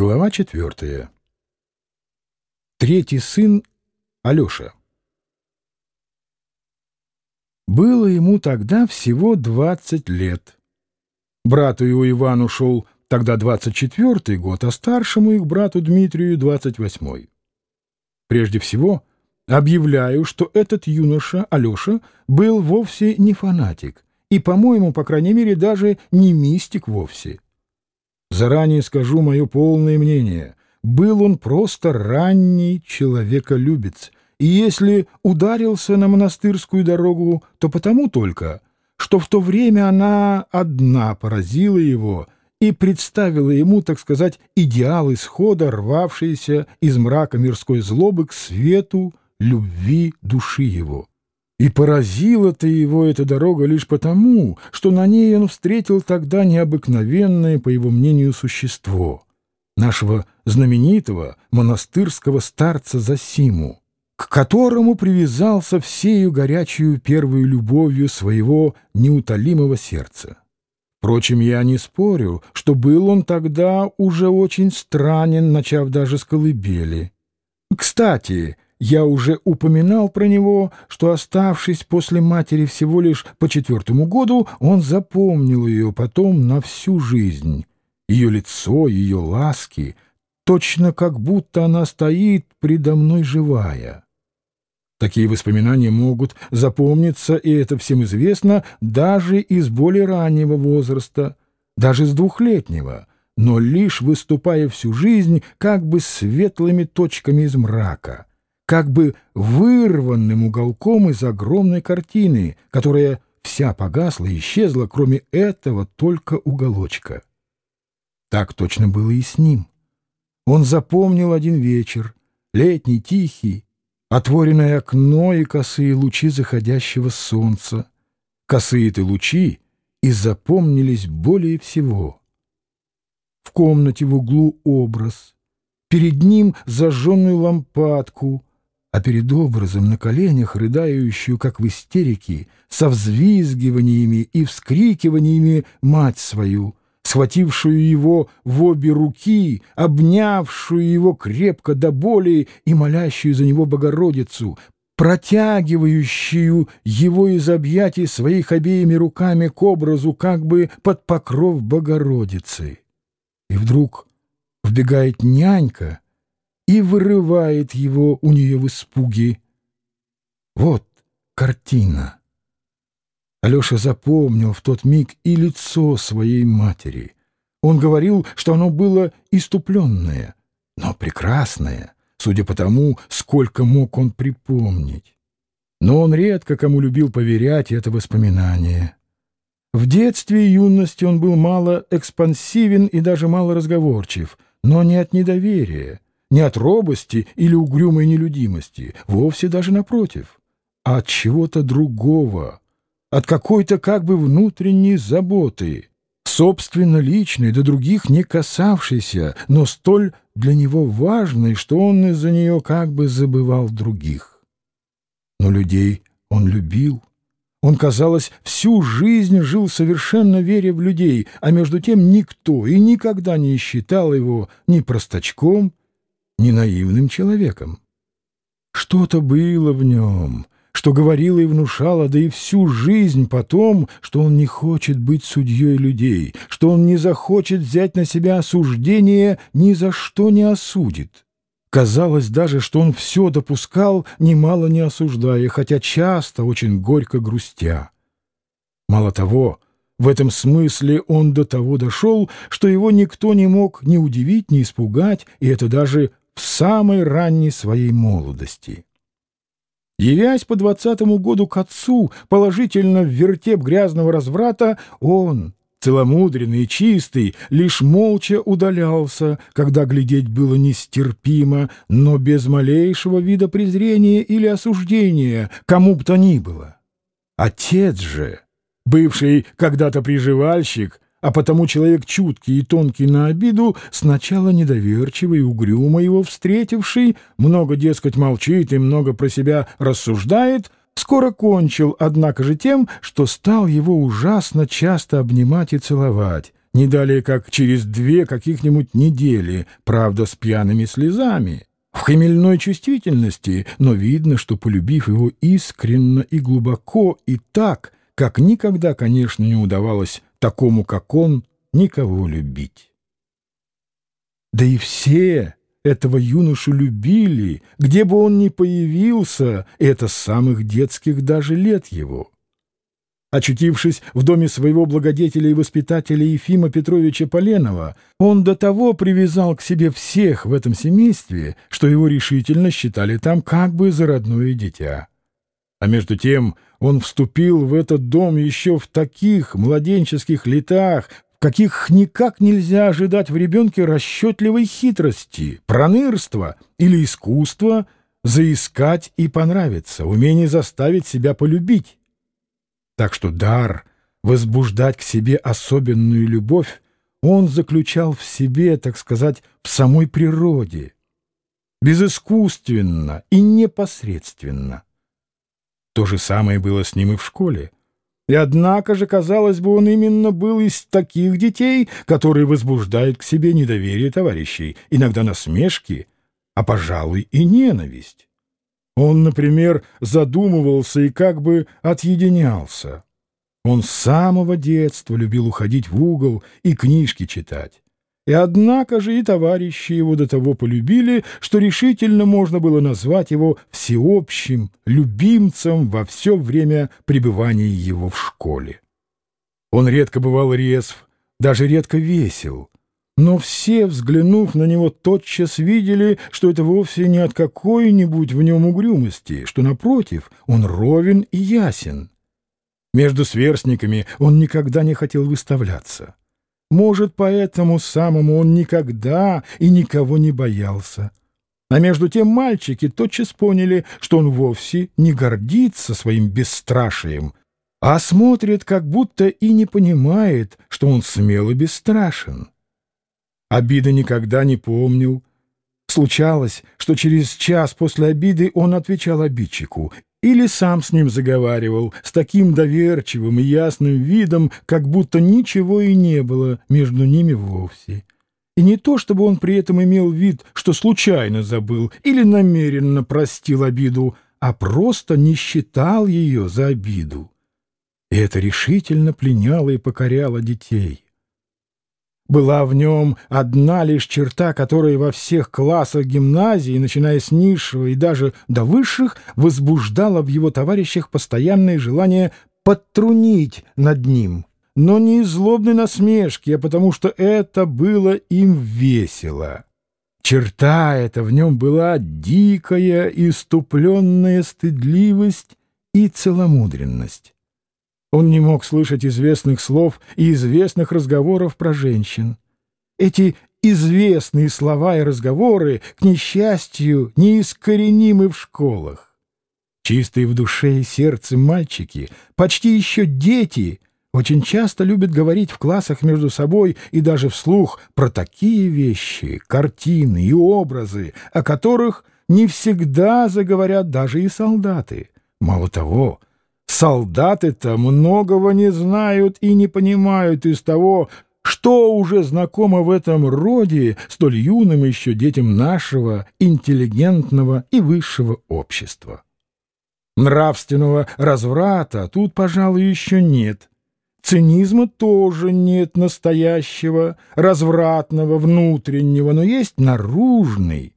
Глава четвертая. Третий сын Алеша. Было ему тогда всего двадцать лет. Брату его Ивану шел тогда двадцать четвертый год, а старшему их брату Дмитрию двадцать восьмой. Прежде всего, объявляю, что этот юноша, Алеша, был вовсе не фанатик и, по-моему, по крайней мере, даже не мистик вовсе. Заранее скажу мое полное мнение. Был он просто ранний человеколюбец, и если ударился на монастырскую дорогу, то потому только, что в то время она одна поразила его и представила ему, так сказать, идеал исхода, рвавшийся из мрака мирской злобы к свету любви души его. И поразила-то его эта дорога лишь потому, что на ней он встретил тогда необыкновенное, по его мнению, существо, нашего знаменитого монастырского старца Засиму, к которому привязался всею горячую первую любовью своего неутолимого сердца. Впрочем, я не спорю, что был он тогда уже очень странен, начав даже с колыбели. Кстати, я уже упоминал про него, что, оставшись после матери всего лишь по четвертому году, он запомнил ее потом на всю жизнь. Ее лицо, ее ласки, точно как будто она стоит предо мной живая. Такие воспоминания могут запомниться, и это всем известно, даже из более раннего возраста, даже с двухлетнего, но лишь выступая всю жизнь как бы светлыми точками из мрака как бы вырванным уголком из огромной картины, которая вся погасла и исчезла, кроме этого только уголочка. Так точно было и с ним. Он запомнил один вечер, летний, тихий, отворенное окно и косые лучи заходящего солнца. Косые-то лучи и запомнились более всего. В комнате в углу образ, перед ним зажженную лампадку — а перед образом на коленях, рыдающую, как в истерике, со взвизгиваниями и вскрикиваниями мать свою, схватившую его в обе руки, обнявшую его крепко до боли и молящую за него Богородицу, протягивающую его из объятий своих обеими руками к образу как бы под покров Богородицы. И вдруг вбегает нянька — и вырывает его у нее в испуге. Вот картина. Алеша запомнил в тот миг и лицо своей матери. Он говорил, что оно было иступленное, но прекрасное, судя по тому, сколько мог он припомнить. Но он редко кому любил поверять это воспоминание. В детстве и юности он был мало экспансивен и даже мало разговорчив, но не от недоверия, не от робости или угрюмой нелюдимости, вовсе даже напротив, а от чего-то другого, от какой-то как бы внутренней заботы, собственно личной, до других не касавшейся, но столь для него важной, что он из-за нее как бы забывал других. Но людей он любил. Он, казалось, всю жизнь жил совершенно веря в людей, а между тем никто и никогда не считал его ни простачком, не наивным человеком. Что-то было в нем, что говорило и внушало, да и всю жизнь потом, что он не хочет быть судьей людей, что он не захочет взять на себя осуждение, ни за что не осудит. Казалось даже, что он все допускал, немало не осуждая, хотя часто очень горько грустя. Мало того, в этом смысле он до того дошел, что его никто не мог ни удивить, ни испугать, и это даже в самой ранней своей молодости. Явясь по двадцатому году к отцу, положительно в вертеп грязного разврата, он, целомудренный и чистый, лишь молча удалялся, когда глядеть было нестерпимо, но без малейшего вида презрения или осуждения кому бы то ни было. Отец же, бывший когда-то приживальщик, а потому человек чуткий и тонкий на обиду, сначала недоверчивый и угрюмо его встретивший, много, дескать, молчит и много про себя рассуждает, скоро кончил, однако же, тем, что стал его ужасно часто обнимать и целовать, не далее как через две каких-нибудь недели, правда, с пьяными слезами, в хмельной чувствительности, но видно, что, полюбив его искренно и глубоко, и так, как никогда, конечно, не удавалось такому, как он, никого любить. Да и все этого юношу любили, где бы он ни появился, это с самых детских даже лет его. Очутившись в доме своего благодетеля и воспитателя Ефима Петровича Поленова, он до того привязал к себе всех в этом семействе, что его решительно считали там как бы за родное дитя. А между тем он вступил в этот дом еще в таких младенческих летах, каких никак нельзя ожидать в ребенке расчетливой хитрости, пронырства или искусства заискать и понравиться, умение заставить себя полюбить. Так что дар возбуждать к себе особенную любовь он заключал в себе, так сказать, в самой природе, безыскусственно и непосредственно. То же самое было с ним и в школе. И однако же, казалось бы, он именно был из таких детей, которые возбуждают к себе недоверие товарищей, иногда насмешки, а, пожалуй, и ненависть. Он, например, задумывался и как бы отъединялся. Он с самого детства любил уходить в угол и книжки читать. И однако же и товарищи его до того полюбили, что решительно можно было назвать его всеобщим любимцем во все время пребывания его в школе. Он редко бывал резв, даже редко весел, но все, взглянув на него, тотчас видели, что это вовсе не от какой-нибудь в нем угрюмости, что, напротив, он ровен и ясен. Между сверстниками он никогда не хотел выставляться. Может, поэтому самому он никогда и никого не боялся. А между тем мальчики тотчас поняли, что он вовсе не гордится своим бесстрашием, а смотрит, как будто и не понимает, что он смел и бесстрашен. Обиды никогда не помнил. Случалось, что через час после обиды он отвечал обидчику или сам с ним заговаривал с таким доверчивым и ясным видом, как будто ничего и не было между ними вовсе. И не то, чтобы он при этом имел вид, что случайно забыл или намеренно простил обиду, а просто не считал ее за обиду. И это решительно пленяло и покоряло детей. Была в нем одна лишь черта, которая во всех классах гимназии, начиная с низшего и даже до высших, возбуждала в его товарищах постоянное желание подтрунить над ним. Но не из злобной насмешки, а потому что это было им весело. Черта эта в нем была дикая, иступленная стыдливость и целомудренность. Он не мог слышать известных слов и известных разговоров про женщин. Эти известные слова и разговоры, к несчастью, неискоренимы в школах. Чистые в душе и сердце мальчики, почти еще дети, очень часто любят говорить в классах между собой и даже вслух про такие вещи, картины и образы, о которых не всегда заговорят даже и солдаты. Мало того, Солдаты-то многого не знают и не понимают из того, что уже знакомо в этом роде столь юным еще детям нашего интеллигентного и высшего общества. Нравственного разврата тут, пожалуй, еще нет. Цинизма тоже нет настоящего, развратного, внутреннего, но есть наружный.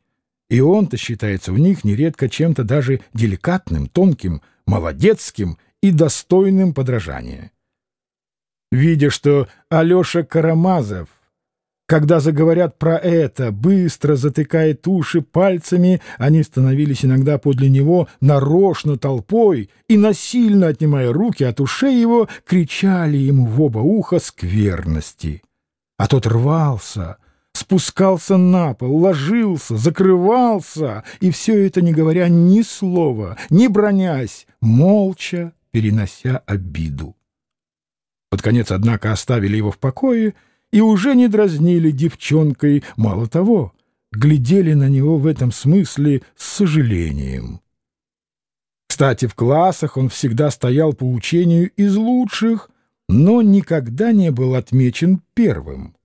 И он-то считается у них нередко чем-то даже деликатным, тонким, молодецким и достойным подражания. Видя, что Алеша Карамазов, когда заговорят про это, быстро затыкает уши пальцами, они становились иногда подле него нарочно толпой и, насильно отнимая руки от ушей его, кричали ему в оба уха скверности. А тот рвался — спускался на пол, ложился, закрывался, и все это не говоря ни слова, не бронясь, молча перенося обиду. Под конец, однако, оставили его в покое и уже не дразнили девчонкой, мало того, глядели на него в этом смысле с сожалением. Кстати, в классах он всегда стоял по учению из лучших, но никогда не был отмечен первым.